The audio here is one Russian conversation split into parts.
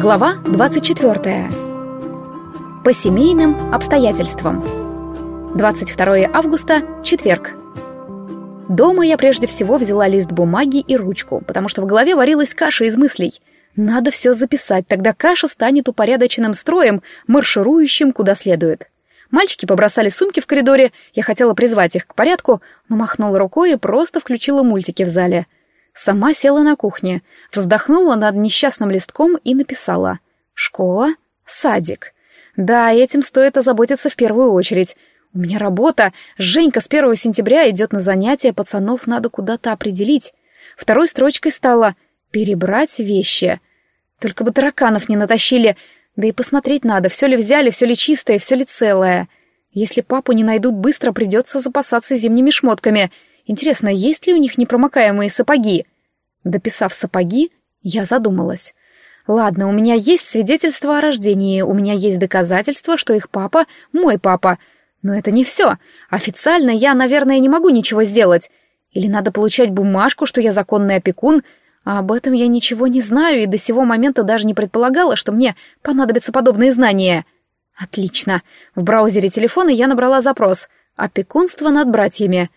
Глава 24. По семейным обстоятельствам. 22 августа, четверг. Дома я прежде всего взяла лист бумаги и ручку, потому что в голове варилась каша из мыслей. Надо все записать, тогда каша станет упорядоченным строем, марширующим куда следует. Мальчики побросали сумки в коридоре, я хотела призвать их к порядку, но махнула рукой и просто включила мультики в зале — Сама села на кухне, вздохнула над несчастным листком и написала «Школа, садик». Да, этим стоит озаботиться в первую очередь. У меня работа. Женька с первого сентября идет на занятия, пацанов надо куда-то определить. Второй строчкой стала «перебрать вещи». Только бы тараканов не натащили, да и посмотреть надо, все ли взяли, все ли чистое, все ли целое. Если папу не найдут, быстро придется запасаться зимними шмотками — Интересно, есть ли у них непромокаемые сапоги? Дописав сапоги, я задумалась. Ладно, у меня есть свидетельство о рождении, у меня есть доказательства, что их папа — мой папа. Но это не все. Официально я, наверное, не могу ничего сделать. Или надо получать бумажку, что я законный опекун, а об этом я ничего не знаю и до сего момента даже не предполагала, что мне понадобятся подобные знания. Отлично. В браузере телефона я набрала запрос «Опекунство над братьями»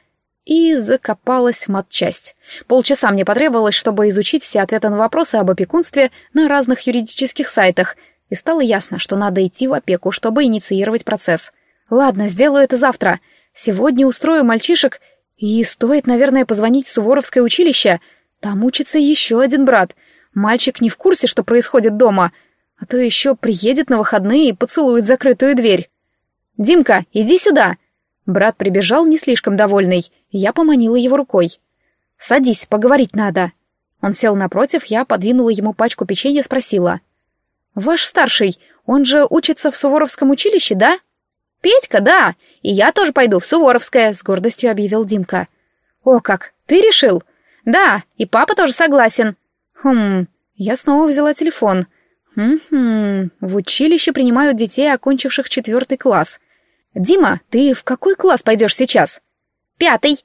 и закопалась в матчасть. Полчаса мне потребовалось, чтобы изучить все ответы на вопросы об опекунстве на разных юридических сайтах, и стало ясно, что надо идти в опеку, чтобы инициировать процесс. Ладно, сделаю это завтра. Сегодня устрою мальчишек, и стоит, наверное, позвонить в Суворовское училище. Там учится еще один брат. Мальчик не в курсе, что происходит дома, а то еще приедет на выходные и поцелует закрытую дверь. «Димка, иди сюда!» Брат прибежал не слишком довольный, я поманила его рукой. «Садись, поговорить надо». Он сел напротив, я подвинула ему пачку печенья, спросила. «Ваш старший, он же учится в Суворовском училище, да?» «Петька, да, и я тоже пойду в Суворовское», — с гордостью объявил Димка. «О как, ты решил?» «Да, и папа тоже согласен». «Хм...» Я снова взяла телефон. «Хм-хм... В училище принимают детей, окончивших четвертый класс. «Дима, ты в какой класс пойдешь сейчас?» «Пятый».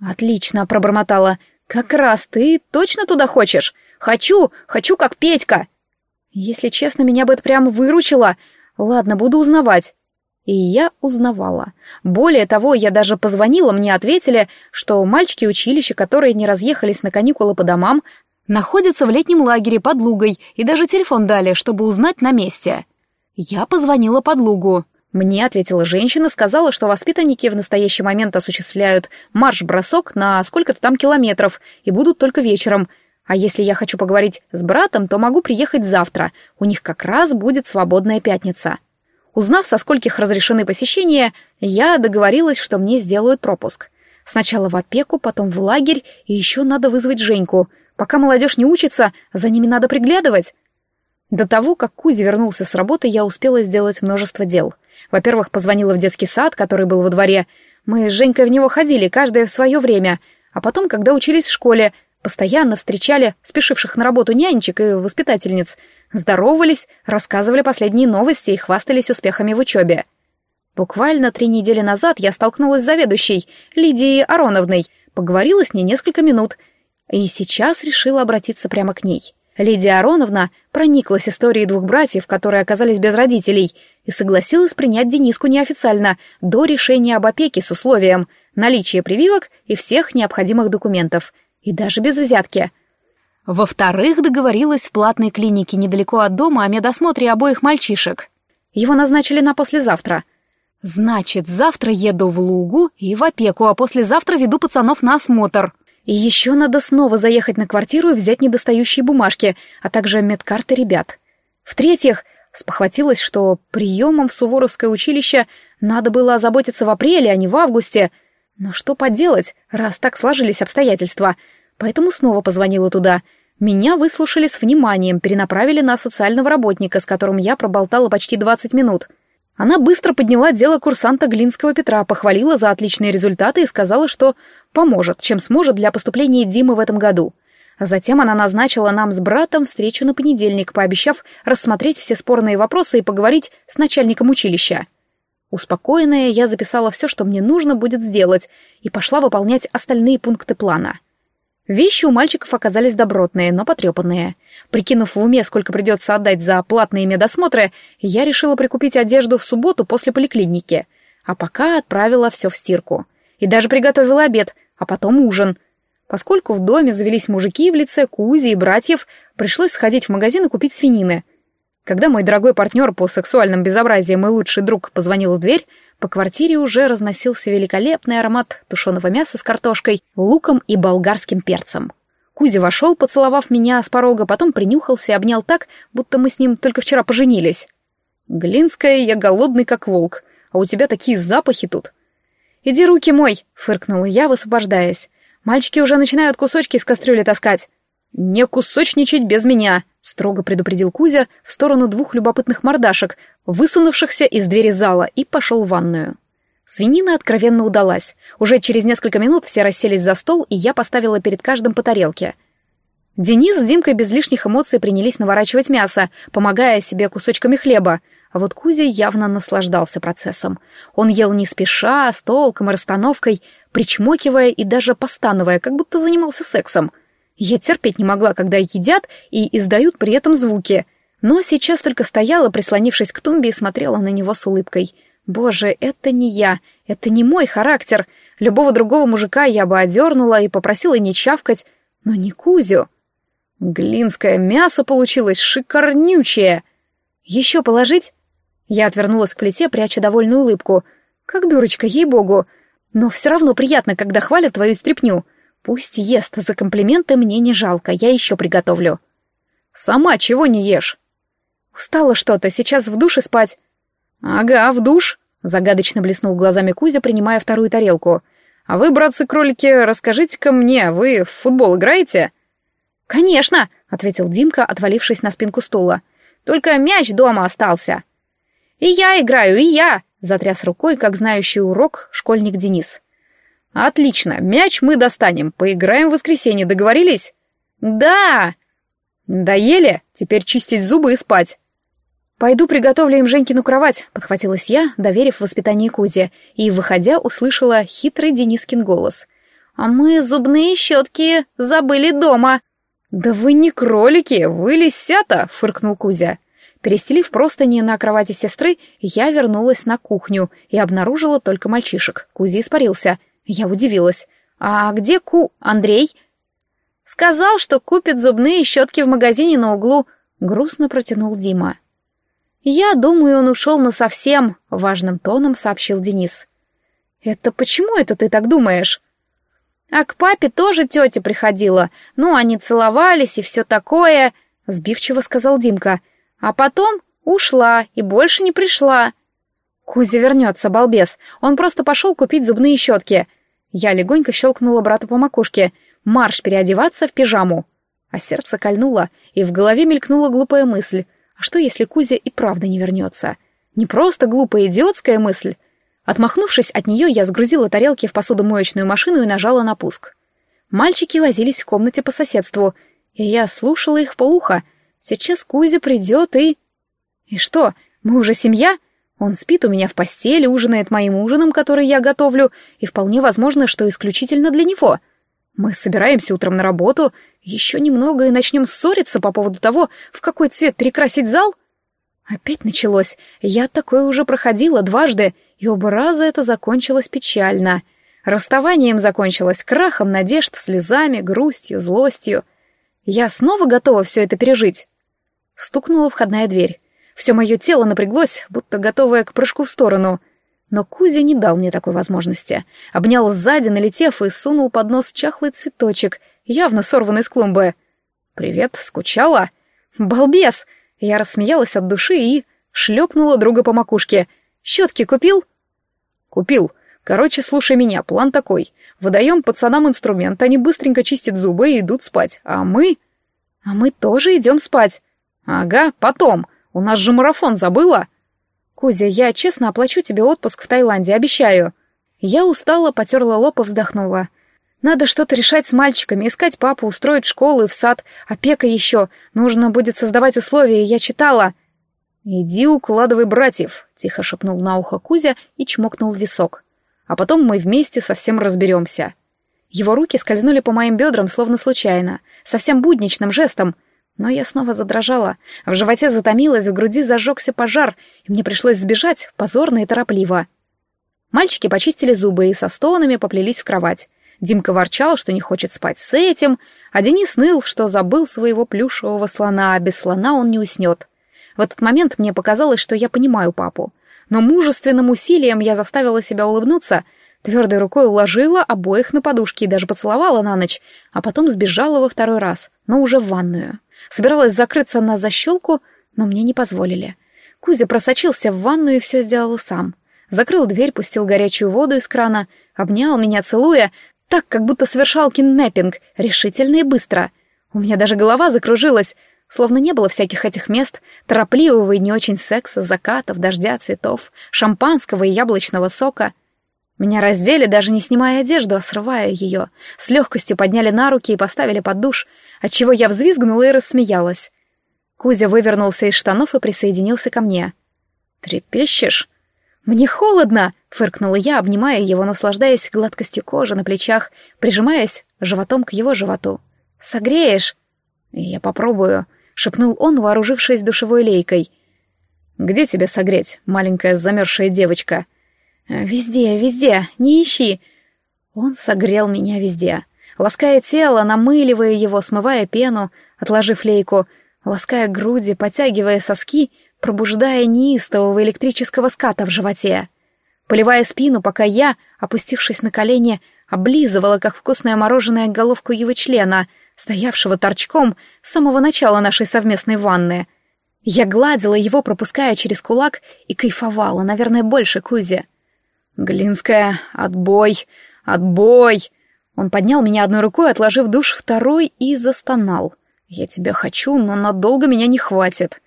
«Отлично», — пробормотала. «Как раз ты точно туда хочешь? Хочу, хочу как Петька». Если честно, меня бы это прямо выручило. Ладно, буду узнавать. И я узнавала. Более того, я даже позвонила, мне ответили, что мальчики училища, которые не разъехались на каникулы по домам, находятся в летнем лагере под Лугой, и даже телефон дали, чтобы узнать на месте. Я позвонила под Лугу. Мне ответила женщина, сказала, что воспитанники в настоящий момент осуществляют марш-бросок на сколько-то там километров и будут только вечером. А если я хочу поговорить с братом, то могу приехать завтра. У них как раз будет свободная пятница. Узнав, со скольких разрешены посещения, я договорилась, что мне сделают пропуск. Сначала в опеку, потом в лагерь, и еще надо вызвать Женьку. Пока молодежь не учится, за ними надо приглядывать. До того, как Кузя вернулся с работы, я успела сделать множество дел — во-первых, позвонила в детский сад, который был во дворе. Мы с Женькой в него ходили, каждое в свое время. А потом, когда учились в школе, постоянно встречали спешивших на работу нянечек и воспитательниц, здоровались, рассказывали последние новости и хвастались успехами в учебе. Буквально три недели назад я столкнулась с заведующей, Лидией Ароновной, поговорила с ней несколько минут, и сейчас решила обратиться прямо к ней. Лидия Ароновна прониклась историей двух братьев, которые оказались без родителей, и согласилась принять Дениску неофициально, до решения об опеке с условием наличия прививок и всех необходимых документов, и даже без взятки. Во-вторых, договорилась в платной клинике недалеко от дома о медосмотре обоих мальчишек. Его назначили на послезавтра. Значит, завтра еду в Лугу и в опеку, а послезавтра веду пацанов на осмотр. И еще надо снова заехать на квартиру и взять недостающие бумажки, а также медкарты ребят. В-третьих, спохватилась, что приемом в Суворовское училище надо было озаботиться в апреле, а не в августе. Но что поделать, раз так сложились обстоятельства. Поэтому снова позвонила туда. Меня выслушали с вниманием, перенаправили на социального работника, с которым я проболтала почти 20 минут. Она быстро подняла дело курсанта Глинского Петра, похвалила за отличные результаты и сказала, что поможет, чем сможет для поступления Димы в этом году. Затем она назначила нам с братом встречу на понедельник, пообещав рассмотреть все спорные вопросы и поговорить с начальником училища. Успокоенная, я записала все, что мне нужно будет сделать, и пошла выполнять остальные пункты плана. Вещи у мальчиков оказались добротные, но потрепанные. Прикинув в уме, сколько придется отдать за платные медосмотры, я решила прикупить одежду в субботу после поликлиники. А пока отправила все в стирку. И даже приготовила обед, а потом ужин. Поскольку в доме завелись мужики в лице Кузи и братьев, пришлось сходить в магазин и купить свинины. Когда мой дорогой партнер по сексуальным безобразиям и лучший друг позвонил в дверь, по квартире уже разносился великолепный аромат тушеного мяса с картошкой, луком и болгарским перцем. Кузя вошел, поцеловав меня с порога, потом принюхался и обнял так, будто мы с ним только вчера поженились. «Глинская, я голодный как волк, а у тебя такие запахи тут». «Иди руки мой», — фыркнула я, высвобождаясь. «Мальчики уже начинают кусочки из кастрюли таскать». «Не кусочничать без меня», — строго предупредил Кузя в сторону двух любопытных мордашек, высунувшихся из двери зала, и пошел в ванную. Свинина откровенно удалась. Уже через несколько минут все расселись за стол, и я поставила перед каждым по тарелке. Денис с Димкой без лишних эмоций принялись наворачивать мясо, помогая себе кусочками хлеба, а вот Кузя явно наслаждался процессом. Он ел не спеша, с толком и расстановкой, причмокивая и даже постановая, как будто занимался сексом. Я терпеть не могла, когда едят и издают при этом звуки. Но сейчас только стояла, прислонившись к тумбе, и смотрела на него с улыбкой — Боже, это не я, это не мой характер. Любого другого мужика я бы одернула и попросила не чавкать, но не Кузю. Глинское мясо получилось шикарнючее. Еще положить? Я отвернулась к плите, пряча довольную улыбку. Как дурочка, ей-богу. Но все равно приятно, когда хвалят твою стряпню. Пусть ест, за комплименты мне не жалко, я еще приготовлю. Сама чего не ешь? Устала что-то, сейчас в душе спать. Ага, в душ. Загадочно блеснул глазами Кузя, принимая вторую тарелку. «А вы, братцы-кролики, расскажите-ка мне, вы в футбол играете?» «Конечно!» — ответил Димка, отвалившись на спинку стула. «Только мяч дома остался». «И я играю, и я!» — затряс рукой, как знающий урок, школьник Денис. «Отлично, мяч мы достанем, поиграем в воскресенье, договорились?» «Да!» «Доели? Теперь чистить зубы и спать». «Пойду приготовлю им Женькину кровать», — подхватилась я, доверив воспитание Кузе, и, выходя, услышала хитрый Денискин голос. «А мы зубные щетки забыли дома». «Да вы не кролики, вы лисята!» — фыркнул Кузя. Перестелив простыни на кровати сестры, я вернулась на кухню и обнаружила только мальчишек. Кузя испарился. Я удивилась. «А где Ку... Андрей?» «Сказал, что купит зубные щетки в магазине на углу», — грустно протянул Дима. «Я думаю, он ушел насовсем», — важным тоном сообщил Денис. «Это почему это ты так думаешь?» «А к папе тоже тетя приходила. Ну, они целовались и все такое», — сбивчиво сказал Димка. «А потом ушла и больше не пришла». «Кузя вернется, балбес. Он просто пошел купить зубные щетки». Я легонько щелкнула брата по макушке. «Марш переодеваться в пижаму». А сердце кольнуло, и в голове мелькнула глупая мысль — а что, если Кузя и правда не вернется? Не просто глупая идиотская мысль. Отмахнувшись от нее, я сгрузила тарелки в посудомоечную машину и нажала на пуск. Мальчики возились в комнате по соседству, и я слушала их полуха. Сейчас Кузя придет и... И что, мы уже семья? Он спит у меня в постели, ужинает моим ужином, который я готовлю, и вполне возможно, что исключительно для него. Мы собираемся утром на работу, еще немного и начнем ссориться по поводу того, в какой цвет перекрасить зал? Опять началось. Я такое уже проходила дважды, и оба раза это закончилось печально. Расставанием закончилось крахом надежд, слезами, грустью, злостью. Я снова готова все это пережить. Стукнула входная дверь. Все мое тело напряглось, будто готовое к прыжку в сторону. Но Кузя не дал мне такой возможности. Обнял сзади, налетев, и сунул под нос чахлый цветочек, явно сорванный с клумбы. «Привет, скучала?» «Балбес!» Я рассмеялась от души и шлепнула друга по макушке. «Щетки купил?» «Купил. Короче, слушай меня, план такой. Выдаем пацанам инструмент, они быстренько чистят зубы и идут спать. А мы...» «А мы тоже идем спать». «Ага, потом. У нас же марафон, забыла?» «Кузя, я честно оплачу тебе отпуск в Таиланде, обещаю». Я устала, потерла лоб и вздохнула. Надо что-то решать с мальчиками, искать папу, устроить школу и в сад, опека еще. Нужно будет создавать условия, я читала. «Иди укладывай братьев», — тихо шепнул на ухо Кузя и чмокнул в висок. «А потом мы вместе совсем разберемся». Его руки скользнули по моим бедрам, словно случайно, совсем будничным жестом, но я снова задрожала, в животе затомилось, в груди зажегся пожар, и мне пришлось сбежать, позорно и торопливо. Мальчики почистили зубы и со стонами поплелись в кровать. Димка ворчал, что не хочет спать с этим, а Денис ныл, что забыл своего плюшевого слона, а без слона он не уснет. В этот момент мне показалось, что я понимаю папу. Но мужественным усилием я заставила себя улыбнуться, твердой рукой уложила обоих на подушки и даже поцеловала на ночь, а потом сбежала во второй раз, но уже в ванную. Собиралась закрыться на защелку, но мне не позволили. Кузя просочился в ванную и все сделал сам. Закрыл дверь, пустил горячую воду из крана, обнял меня, целуя, так, как будто совершал киннеппинг, решительно и быстро. У меня даже голова закружилась, словно не было всяких этих мест, торопливого и не очень секса, закатов, дождя, цветов, шампанского и яблочного сока. Меня раздели, даже не снимая одежду, а срывая ее. С легкостью подняли на руки и поставили под душ, отчего я взвизгнула и рассмеялась. Кузя вывернулся из штанов и присоединился ко мне. «Трепещешь?» «Мне холодно!» — фыркнула я, обнимая его, наслаждаясь гладкостью кожи на плечах, прижимаясь животом к его животу. «Согреешь?» «Я попробую», — шепнул он, вооружившись душевой лейкой. «Где тебя согреть, маленькая замерзшая девочка?» «Везде, везде, не ищи!» Он согрел меня везде, лаская тело, намыливая его, смывая пену, отложив лейку, лаская груди, потягивая соски пробуждая неистового электрического ската в животе, поливая спину, пока я, опустившись на колени, облизывала, как вкусное мороженое, головку его члена, стоявшего торчком с самого начала нашей совместной ванны. Я гладила его, пропуская через кулак, и кайфовала, наверное, больше Кузи. «Глинская, отбой! Отбой!» Он поднял меня одной рукой, отложив душ второй, и застонал. «Я тебя хочу, но надолго меня не хватит».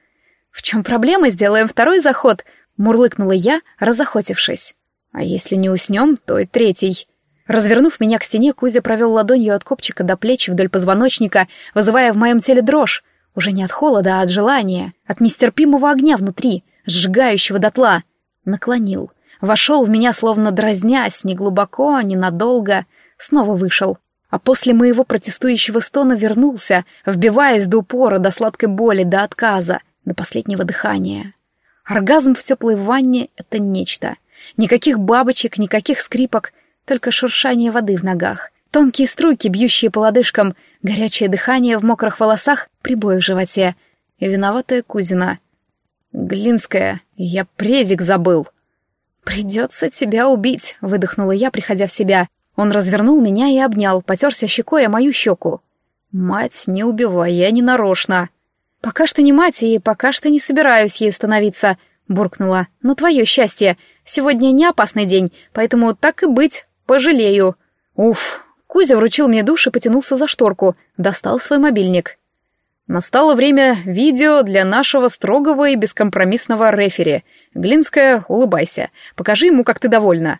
«В чем проблема? Сделаем второй заход!» — мурлыкнула я, разохотившись. «А если не уснем, то и третий». Развернув меня к стене, Кузя провел ладонью от копчика до плеч вдоль позвоночника, вызывая в моем теле дрожь. Уже не от холода, а от желания, от нестерпимого огня внутри, сжигающего дотла. Наклонил. Вошел в меня, словно дразнясь, не глубоко, не надолго. Снова вышел. А после моего протестующего стона вернулся, вбиваясь до упора, до сладкой боли, до отказа до последнего дыхания. Оргазм в теплой ванне — это нечто. Никаких бабочек, никаких скрипок, только шуршание воды в ногах. Тонкие струйки, бьющие по лодыжкам, горячее дыхание в мокрых волосах, прибой в животе. И виноватая Кузина. «Глинская, я презик забыл». «Придется тебя убить», — выдохнула я, приходя в себя. Он развернул меня и обнял, потерся щекой о мою щеку. «Мать, не убивай, я не нарочно». «Пока что не мать, и пока что не собираюсь ею становиться», — буркнула. «Но твое счастье. Сегодня не опасный день, поэтому так и быть, пожалею». Уф. Кузя вручил мне душ и потянулся за шторку, достал свой мобильник. Настало время видео для нашего строгого и бескомпромиссного рефери. Глинская, улыбайся. Покажи ему, как ты довольна.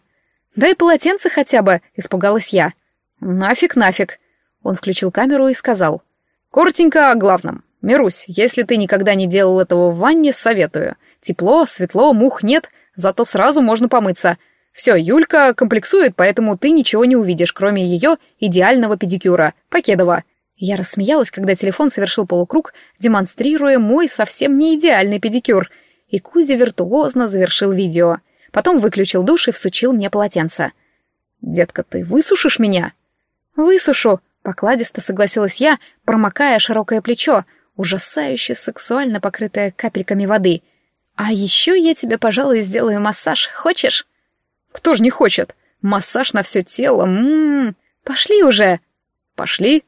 Дай полотенце хотя бы, испугалась я. Нафиг, нафиг. Он включил камеру и сказал. Коротенько о главном. «Мирусь, если ты никогда не делал этого в ванне, советую. Тепло, светло, мух нет, зато сразу можно помыться. Все, Юлька комплексует, поэтому ты ничего не увидишь, кроме ее идеального педикюра. Покедова». Я рассмеялась, когда телефон совершил полукруг, демонстрируя мой совсем не идеальный педикюр, и Кузя виртуозно завершил видео. Потом выключил душ и всучил мне полотенце. «Детка, ты высушишь меня?» «Высушу», — покладисто согласилась я, промокая широкое плечо, ужасающе сексуально покрытая капельками воды. «А еще я тебе, пожалуй, сделаю массаж. Хочешь?» «Кто ж не хочет? Массаж на все тело, ммм...» «Пошли уже!» «Пошли!»